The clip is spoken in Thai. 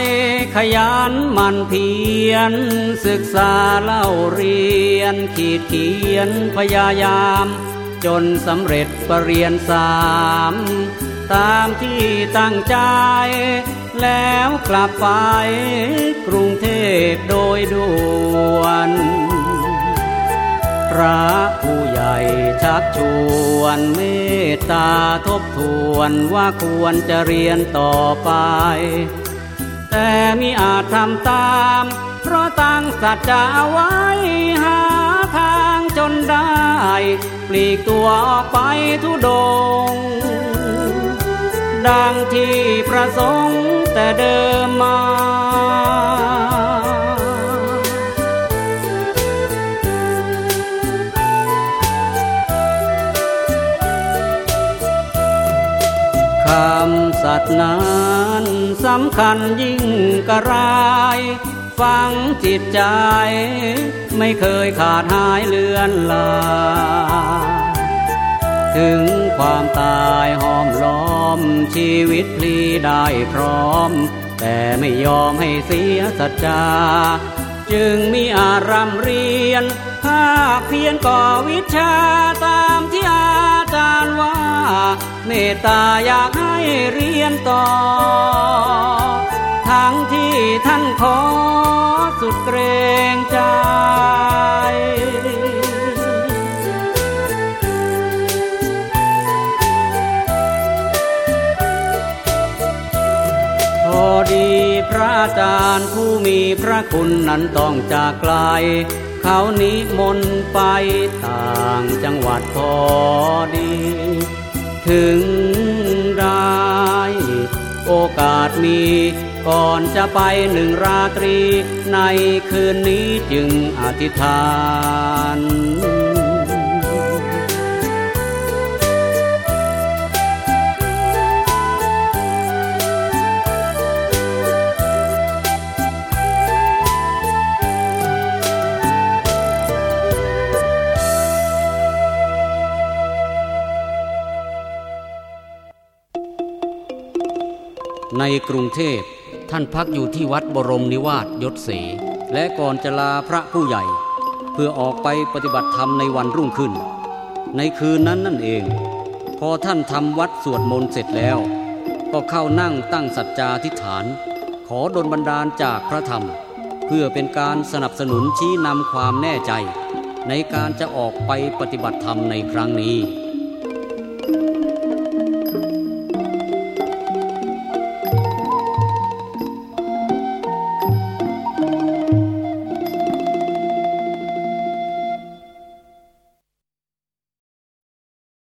ใจขยันมันเพียรศึกษาเล่าเรียน ขีดเขียนพยายาม จนสำเร็จปรริญญาสามตามที่ตั้งใจ แล้วกลับไปกรุงเทพโดยด่วน พระผู้ใหญ่ชักชวนเมตตาทบทวนว่าควรจะเรียนต่อไป แต่มิอาจทำตาม เพราะตั้งสัจจะไว้หาทางจนได้ ปลีกตัวออกไปทุดง ดังที่ประสงค์แต่เดิมมาำสัตย์นั้นสำคัญยิ่งกระไรฟังจิตใจ ไม่เคยขาดหายเลือนลา ถึงความตายหอมล้อมชีวิตพลีได้พร้อม แต่ไม่ยอมให้เสียสัจจา จึงมีอารามเรียนภาคเพียรก่อวิชาตา เมตตาอยากให้เรียนต่อ ทั้งที่ท่านขอสุดเกรงใจพอดีพระอาจารย์ผู้มีพระคุณนั้นต้องจากไกล เขานิมนต์ไปต่างจังหวัดพอดี ถึงได้ โอกาสมีก่อนจะไปหนึ่งราตรี ในคืนนี้จึงอธิษฐาน ในกรุงเทพท่านพักอยู่ที่วัดบรมนิวาสยศเส และก่อนจะลาพระผู้ใหญ่ เพื่อออกไปปฏิบัติธรรมในวันรุ่งขึ้น ในคืนนั้นนั่นเอง พอท่านทำวัดสวดมนต์เสร็จแล้ว ก็เข้านั่งตั้งสัจจาธิษฐาน ขอดลบันดาลจากพระธรรม เพื่อเป็นการสนับสนุนชี้นำความแน่ใจ ในการจะออกไปปฏิบัติธรรมในครั้งนี้